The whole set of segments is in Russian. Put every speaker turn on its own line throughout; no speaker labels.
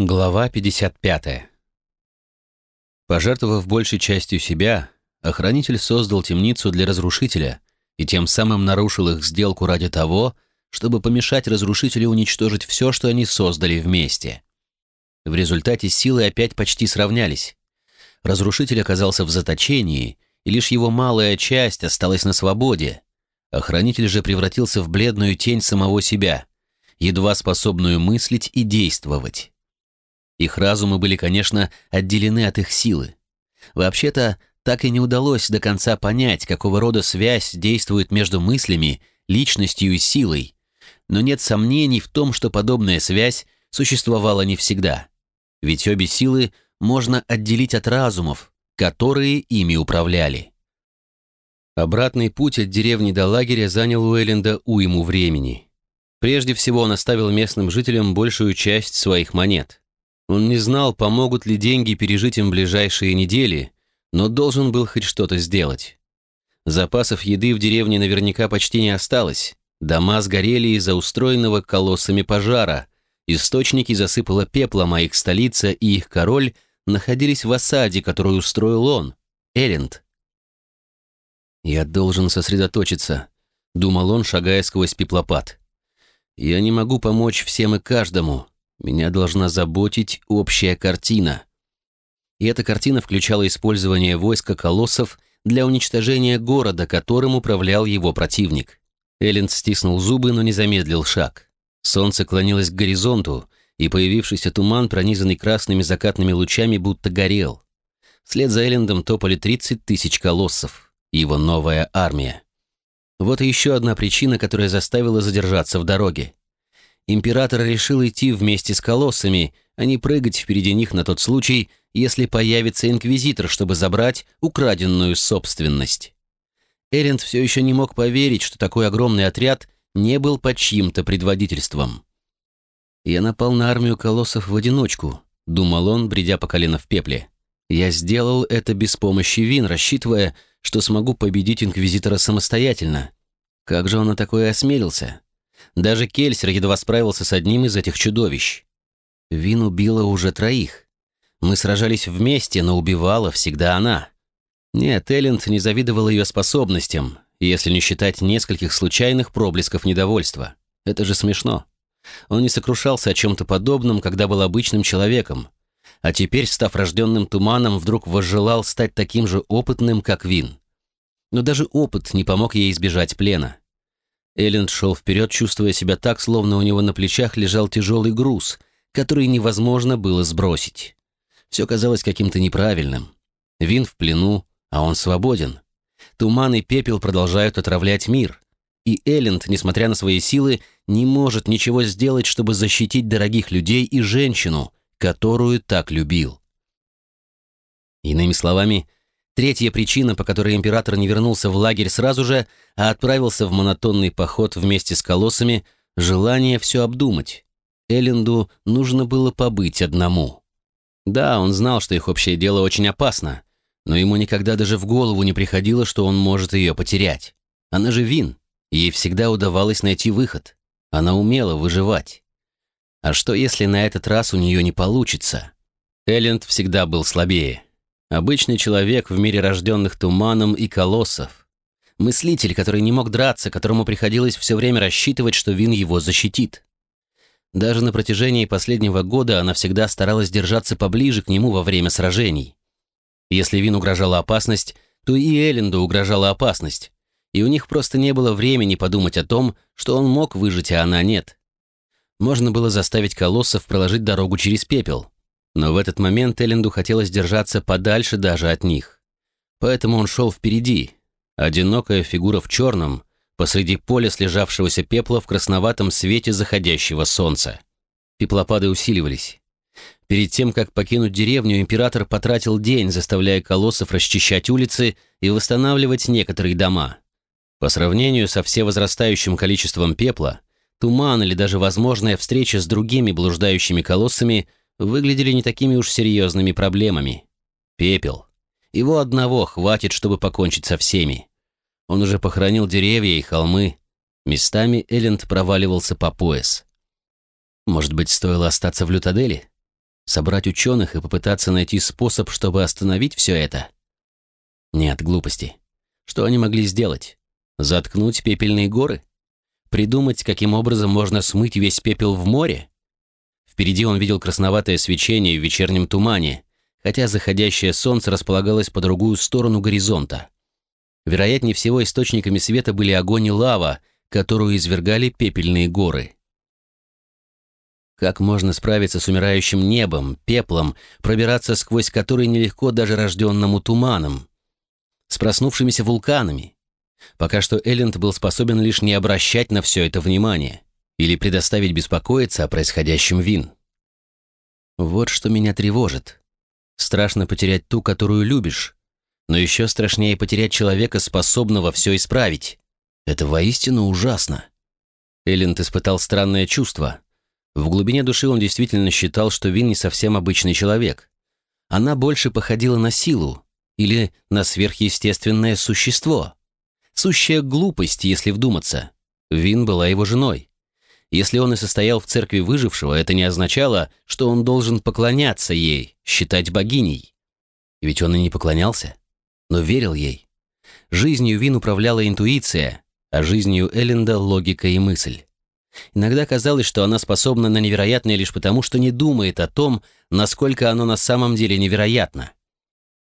Глава 55. Пожертвовав большей частью себя, охранитель создал темницу для разрушителя и тем самым нарушил их сделку ради того, чтобы помешать разрушителю уничтожить все, что они создали вместе. В результате силы опять почти сравнялись. Разрушитель оказался в заточении, и лишь его малая часть осталась на свободе. Охранитель же превратился в бледную тень самого себя, едва способную мыслить и действовать. Их разумы были, конечно, отделены от их силы. Вообще-то, так и не удалось до конца понять, какого рода связь действует между мыслями, личностью и силой. Но нет сомнений в том, что подобная связь существовала не всегда. Ведь обе силы можно отделить от разумов, которые ими управляли. Обратный путь от деревни до лагеря занял у Элленда уйму времени. Прежде всего он оставил местным жителям большую часть своих монет. Он не знал, помогут ли деньги пережить им ближайшие недели, но должен был хоть что-то сделать. Запасов еды в деревне наверняка почти не осталось. Дома сгорели из-за устроенного колоссами пожара. Источники засыпало пеплом, а их столица и их король находились в осаде, которую устроил он, Эринд. «Я должен сосредоточиться», — думал он, шагая сквозь пеплопад. «Я не могу помочь всем и каждому, меня должна заботить общая картина. И эта картина включала использование войска колоссов для уничтожения города, которым управлял его противник. Элленд стиснул зубы, но не замедлил шаг. Солнце клонилось к горизонту, и появившийся туман, пронизанный красными закатными лучами, будто горел. Вслед за Эллендом топали 30 тысяч колоссов, его новая армия. Вот и еще одна причина, которая заставила задержаться в дороге. Император решил идти вместе с колоссами, а не прыгать впереди них на тот случай, если появится инквизитор, чтобы забрать украденную собственность. Эринд все еще не мог поверить, что такой огромный отряд не был под чьим-то предводительством. «Я напал на армию колоссов в одиночку», — думал он, бредя по колено в пепле. «Я сделал это без помощи Вин, рассчитывая, что смогу победить Инквизитора самостоятельно. Как же он на такое осмелился? Даже Кельсер едва справился с одним из этих чудовищ. Вин убила уже троих. Мы сражались вместе, но убивала всегда она. Нет, Элленд не завидовал ее способностям, если не считать нескольких случайных проблесков недовольства. Это же смешно. Он не сокрушался о чем-то подобном, когда был обычным человеком, а теперь, став рожденным туманом, вдруг возжелал стать таким же опытным, как Вин. Но даже опыт не помог ей избежать плена. Элленд шел вперед, чувствуя себя так, словно у него на плечах лежал тяжелый груз, который невозможно было сбросить. Все казалось каким-то неправильным. Вин в плену, а он свободен. Туман и пепел продолжают отравлять мир. И Элленд, несмотря на свои силы, не может ничего сделать, чтобы защитить дорогих людей и женщину, которую так любил. Иными словами, Третья причина, по которой император не вернулся в лагерь сразу же, а отправился в монотонный поход вместе с колоссами, желание все обдумать. Элленду нужно было побыть одному. Да, он знал, что их общее дело очень опасно, но ему никогда даже в голову не приходило, что он может ее потерять. Она же Вин, ей всегда удавалось найти выход. Она умела выживать. А что, если на этот раз у нее не получится? Элленд всегда был слабее. Обычный человек в мире рожденных туманом и колоссов. Мыслитель, который не мог драться, которому приходилось все время рассчитывать, что Вин его защитит. Даже на протяжении последнего года она всегда старалась держаться поближе к нему во время сражений. Если Вин угрожала опасность, то и Элленду угрожала опасность, и у них просто не было времени подумать о том, что он мог выжить, а она нет. Можно было заставить колоссов проложить дорогу через пепел, но в этот момент Элленду хотелось держаться подальше даже от них. Поэтому он шел впереди, одинокая фигура в черном, посреди поля слежавшегося пепла в красноватом свете заходящего солнца. Пеплопады усиливались. Перед тем, как покинуть деревню, император потратил день, заставляя колоссов расчищать улицы и восстанавливать некоторые дома. По сравнению со всевозрастающим количеством пепла, туман или даже возможная встреча с другими блуждающими колоссами выглядели не такими уж серьезными проблемами. Пепел. Его одного хватит, чтобы покончить со всеми. Он уже похоронил деревья и холмы. Местами Элленд проваливался по пояс. Может быть, стоило остаться в Лютаделе? Собрать ученых и попытаться найти способ, чтобы остановить все это? Нет, глупости. Что они могли сделать? Заткнуть пепельные горы? Придумать, каким образом можно смыть весь пепел в море? Впереди он видел красноватое свечение в вечернем тумане, хотя заходящее солнце располагалось по другую сторону горизонта. Вероятнее всего, источниками света были огонь и лава, которую извергали пепельные горы. Как можно справиться с умирающим небом, пеплом, пробираться сквозь который нелегко даже рожденному туманом? С проснувшимися вулканами? Пока что Элленд был способен лишь не обращать на все это внимание или предоставить беспокоиться о происходящем Вин. Вот что меня тревожит. Страшно потерять ту, которую любишь, но еще страшнее потерять человека, способного все исправить. Это воистину ужасно. Элленд испытал странное чувство. В глубине души он действительно считал, что Вин не совсем обычный человек. Она больше походила на силу или на сверхъестественное существо. Сущая глупость, если вдуматься. Вин была его женой. Если он и состоял в церкви выжившего, это не означало, что он должен поклоняться ей, считать богиней. Ведь он и не поклонялся, но верил ей. Жизнью Вин управляла интуиция, а жизнью Элленда — логика и мысль. Иногда казалось, что она способна на невероятное лишь потому, что не думает о том, насколько оно на самом деле невероятно.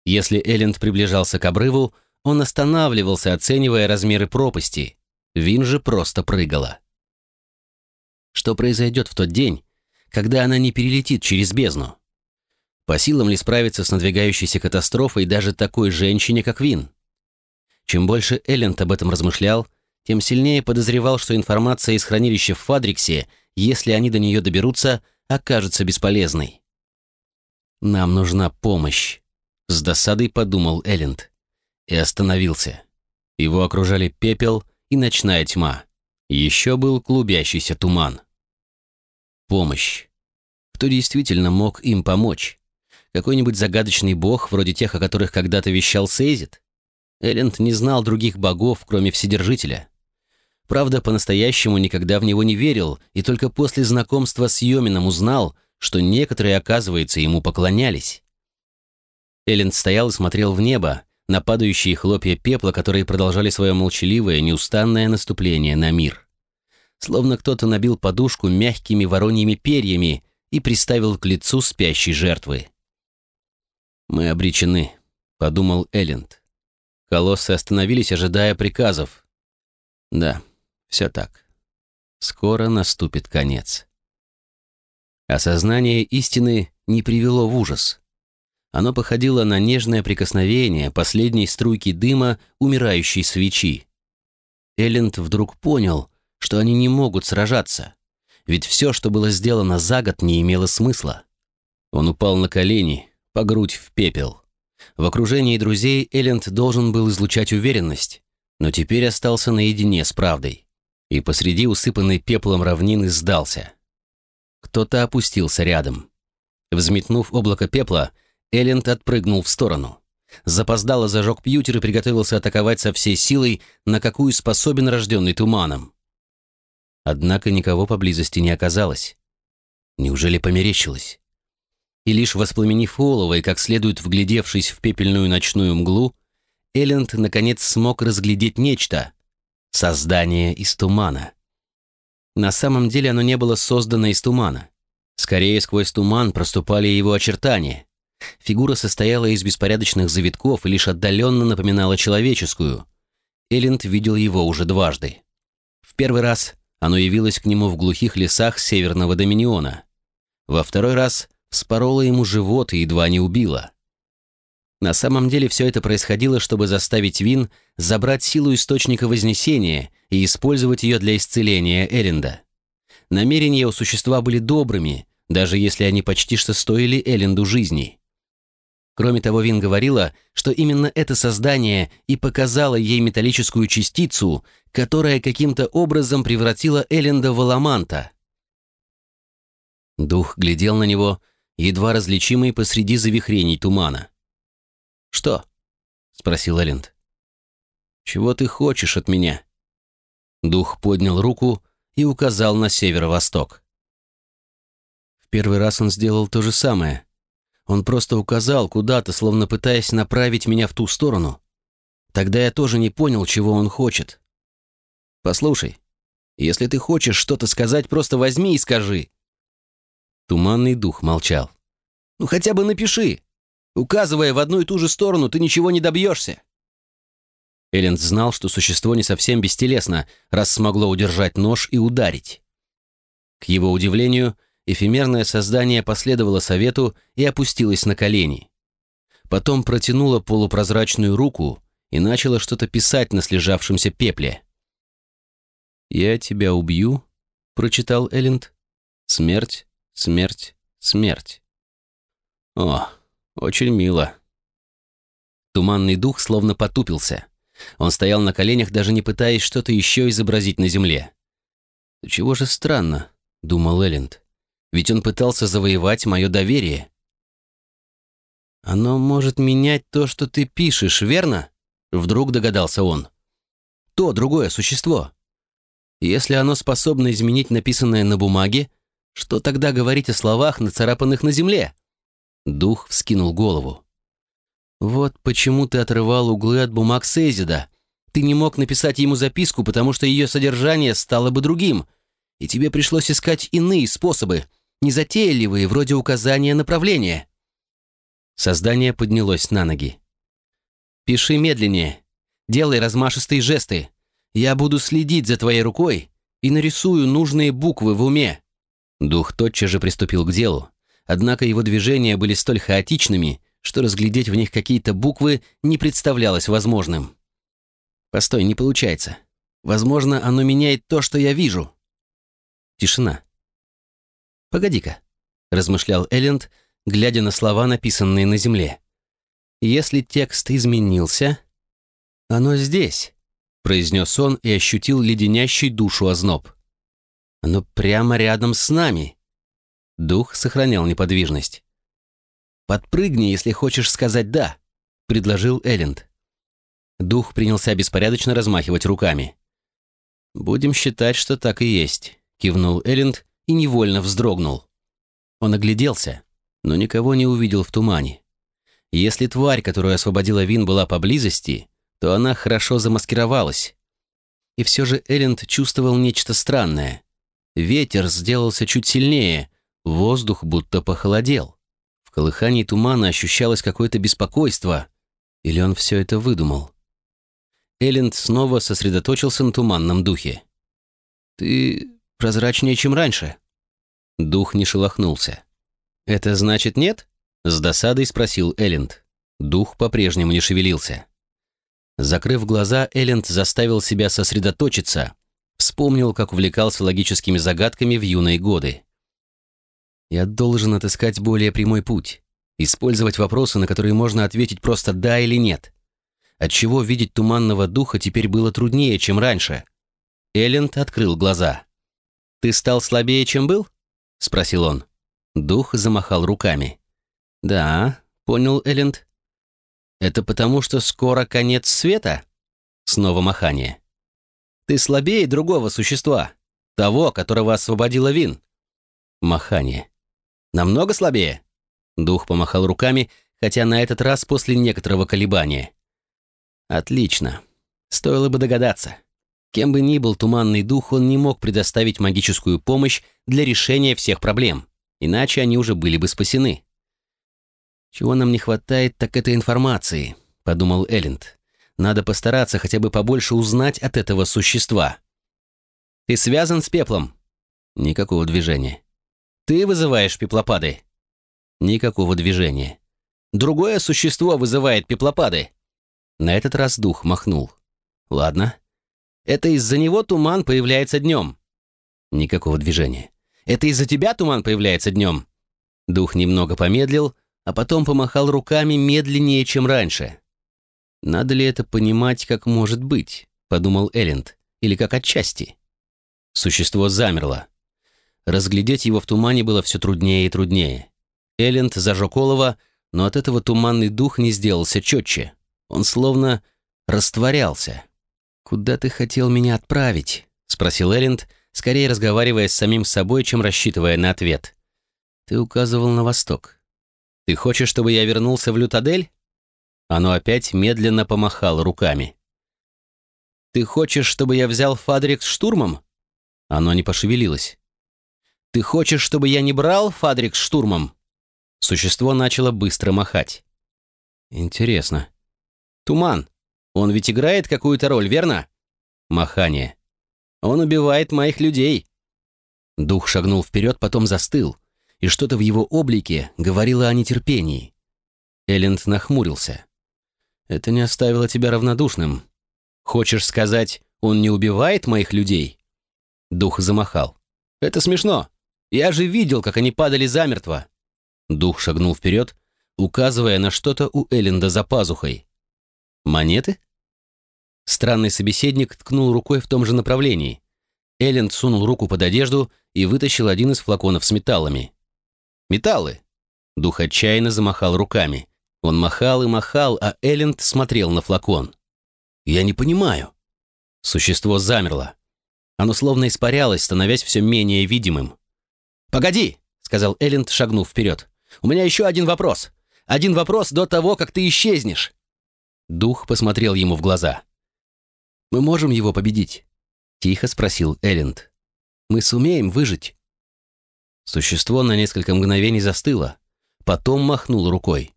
Если Элленд приближался к обрыву, он останавливался, оценивая размеры пропасти. Вин же просто прыгала. Что произойдет в тот день, когда она не перелетит через бездну? По силам ли справиться с надвигающейся катастрофой даже такой женщине, как Вин? Чем больше Элленд об этом размышлял, тем сильнее подозревал, что информация из хранилища в Фадриксе, если они до нее доберутся, окажется бесполезной. «Нам нужна помощь», — с досадой подумал Элленд. И остановился. Его окружали пепел и ночная тьма. Еще был клубящийся туман. Помощь. Кто действительно мог им помочь? Какой-нибудь загадочный бог, вроде тех, о которых когда-то вещал Сейзит? Элленд не знал других богов, кроме Вседержителя. Правда, по-настоящему никогда в него не верил, и только после знакомства с Йомином узнал, что некоторые, оказывается, ему поклонялись. Элленд стоял и смотрел в небо, на падающие хлопья пепла, которые продолжали свое молчаливое, неустанное наступление на мир. Словно кто-то набил подушку мягкими вороньими перьями и приставил к лицу спящей жертвы. «Мы обречены», — подумал Элленд. Колоссы остановились, ожидая приказов. «Да, все так. Скоро наступит конец. Осознание истины не привело в ужас. Оно походило на нежное прикосновение последней струйки дыма умирающей свечи. Элленд вдруг понял, что они не могут сражаться, ведь все, что было сделано за год, не имело смысла. Он упал на колени, по грудь в пепел. В окружении друзей Элленд должен был излучать уверенность, но теперь остался наедине с правдой и посреди усыпанной пеплом равнины сдался. Кто-то опустился рядом. Взметнув облако пепла, Элленд отпрыгнул в сторону. Запоздало зажег пьютер и приготовился атаковать со всей силой, на какую способен рожденный туманом. Однако никого поблизости не оказалось. Неужели померещилось? И лишь воспламенив олово и как следует вглядевшись в пепельную ночную мглу, Элленд наконец смог разглядеть нечто, Создание из тумана. На самом деле оно не было создано из тумана. Скорее, сквозь туман проступали его очертания. Фигура состояла из беспорядочных завитков и лишь отдаленно напоминала человеческую. Элленд видел его уже дважды. В первый раз оно явилось к нему в глухих лесах северного Доминиона. Во второй раз вспороло ему живот и едва не убило. На самом деле все это происходило, чтобы заставить Вин забрать силу Источника Вознесения и использовать ее для исцеления Элленда. Намерения у существа были добрыми, даже если они почти что стоили Элленду жизни. Кроме того, Вин говорила, что именно это создание и показало ей металлическую частицу, которая каким-то образом превратила Элленда в аламанта. Дух глядел на него, едва различимый посреди завихрений тумана. «Что?» — спросил Элленд. «Чего ты хочешь от меня?» Дух поднял руку и указал на северо-восток. первый раз он сделал то же самое. Он просто указал куда-то, словно пытаясь направить меня в ту сторону. Тогда я тоже не понял, чего он хочет. Послушай, если ты хочешь что-то сказать, просто возьми и скажи. Туманный дух молчал. Ну хотя бы напиши. Указывая в одну и ту же сторону, ты ничего не добьешься. Элленд знал, что существо не совсем бестелесно, раз смогло удержать нож и ударить. К его удивлению, эфемерное создание последовало совету и опустилось на колени. Потом протянуло полупрозрачную руку и начало что-то писать на слежавшемся пепле. «Я тебя убью», — прочитал Элленд. «Смерть, смерть, смерть». «О, очень мило». Туманный дух словно потупился. Он стоял на коленях, даже не пытаясь что-то еще изобразить на земле. «Чего же странно?» — думал Элленд. «Ведь он пытался завоевать мое доверие». «Оно может менять то, что ты пишешь, верно?» Вдруг догадался он. «То другое существо. Если оно способно изменить написанное на бумаге, что тогда говорить о словах, нацарапанных на земле?» Дух вскинул голову. «Вот почему ты отрывал углы от бумаг Сейзида. Ты не мог написать ему записку, потому что ее содержание стало бы другим, и тебе пришлось искать иные способы, незатейливые, вроде указания направления». Создание поднялось на ноги. «Пиши медленнее. Делай размашистые жесты. Я буду следить за твоей рукой и нарисую нужные буквы в уме». Дух тотчас же приступил к делу, однако его движения были столь хаотичными, что разглядеть в них какие-то буквы не представлялось возможным. «Постой, не получается. Возможно, оно меняет то, что я вижу». Тишина. «Погоди-ка», — размышлял Элленд, глядя на слова, написанные на земле. «Если текст изменился...» «Оно здесь», — произнес он и ощутил леденящий душу озноб. «Оно прямо рядом с нами». Дух сохранял неподвижность. «Подпрыгни, если хочешь сказать «да», — предложил Элленд. Дух принялся беспорядочно размахивать руками. «Будем считать, что так и есть», — кивнул Элленд и невольно вздрогнул. Он огляделся, но никого не увидел в тумане. Если тварь, которую освободила Вин, была поблизости, то она хорошо замаскировалась. И все же Элленд чувствовал нечто странное. Ветер сделался чуть сильнее, воздух будто похолодел. В колыхании тумана ощущалось какое-то беспокойство. Или он все это выдумал? Элленд снова сосредоточился на туманном духе. «Ты прозрачнее, чем раньше». Дух не шелохнулся. «Это значит нет?» — с досадой спросил Элленд. Дух по-прежнему не шевелился. Закрыв глаза, Элленд заставил себя сосредоточиться, вспомнил, как увлекался логическими загадками в юные годы. Я должен отыскать более прямой путь, использовать вопросы, на которые можно ответить просто «да» или «нет». Отчего видеть туманного духа теперь было труднее, чем раньше. Элленд открыл глаза. «Ты стал слабее, чем был?» — спросил он. Дух замахал руками. «Да», — понял Элленд. «Это потому, что скоро конец света?» Снова махание. «Ты слабее другого существа, того, которого освободила Вин». Махание. Намного слабее?» Дух помахал руками, хотя на этот раз после некоторого колебания. «Отлично. Стоило бы догадаться. Кем бы ни был туманный дух, он не мог предоставить магическую помощь для решения всех проблем, иначе они уже были бы спасены». «Чего нам не хватает, так это информации», — подумал Элленд. «Надо постараться хотя бы побольше узнать от этого существа». «Ты связан с пеплом?» Никакого движения. Ты вызываешь пеплопады. Никакого движения. Другое существо вызывает пеплопады. На этот раз дух махнул. Ладно. Это из-за него туман появляется днем. Никакого движения. Это из-за тебя туман появляется днем. Дух немного помедлил, а потом помахал руками медленнее, чем раньше. «Надо ли это понимать, как может быть?» — подумал Элленд. «Или как отчасти?» Существо замерло. Разглядеть его в тумане было все труднее и труднее. Элленд зажег олово, но от этого туманный дух не сделался четче. Он словно растворялся. «Куда ты хотел меня отправить?» — спросил Элленд, скорее разговаривая с самим собой, чем рассчитывая на ответ. Ты указывал на восток. Ты хочешь, чтобы я вернулся в Лютадель? Оно опять медленно помахало руками. Ты хочешь, чтобы я взял Фадрикс штурмом? Оно не пошевелилось. Ты хочешь, чтобы я не брал Фадрикс штурмом? Существо начало быстро махать. Интересно. Туман. Он ведь играет какую-то роль, верно? Махание. Он убивает моих людей. Дух шагнул вперед, потом застыл, и что-то в его облике говорило о нетерпении. Элленд нахмурился. «Это не оставило тебя равнодушным. Хочешь сказать, он не убивает моих людей?» Дух замахал. «Это смешно. Я же видел, как они падали замертво». Дух шагнул вперед, указывая на что-то у Элленда за пазухой. «Монеты?» Странный собеседник ткнул рукой в том же направлении. Элленд сунул руку под одежду и вытащил один из флаконов с металлами. «Металлы!» Дух отчаянно замахал руками. Он махал и махал, а Элленд смотрел на флакон. «Я не понимаю». Существо замерло. Оно словно испарялось, становясь все менее видимым. «Погоди!» — сказал Элленд, шагнув вперед. «У меня еще один вопрос. Один вопрос до того, как ты исчезнешь». Дух посмотрел ему в глаза. «Мы можем его победить?» — тихо спросил Элленд. «Мы сумеем выжить?» Существо на несколько мгновений застыло, потом махнуло рукой.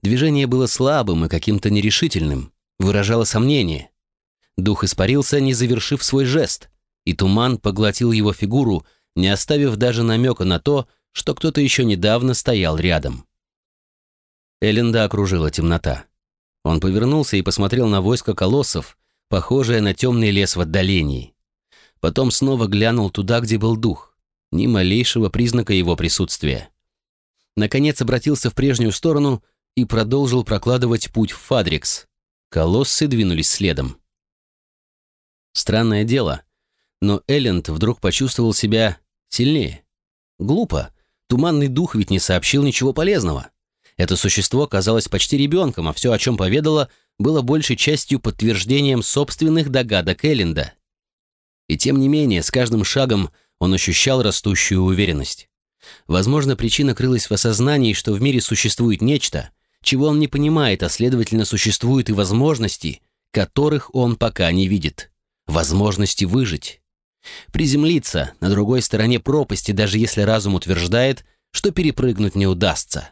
Движение было слабым и каким-то нерешительным, выражало сомнение. Дух испарился, не завершив свой жест, и туман поглотил его фигуру, не оставив даже намека на то, что кто-то еще недавно стоял рядом. Элленда окружила темнота. Он повернулся и посмотрел на войско колоссов, похожее на темный лес в отдалении. Потом снова глянул туда, где был дух. Ни малейшего признака его присутствия. Наконец обратился в прежнюю сторону и продолжил прокладывать путь в Фадрикс. Колоссы двинулись следом. Странное дело, но Элленд вдруг почувствовал себя сильнее. Глупо. Туманный дух ведь не сообщил ничего полезного. Это существо казалось почти ребенком, а все, о чем поведало, было большей частью подтверждением собственных догадок Элленда. И тем не менее, с каждым шагом он ощущал растущую уверенность. Возможно, причина крылась в осознании, что в мире существует нечто, чего он не понимает, а следовательно существуют и возможности, которых он пока не видит. Возможности выжить. Приземлиться на другой стороне пропасти, даже если разум утверждает, что перепрыгнуть не удастся.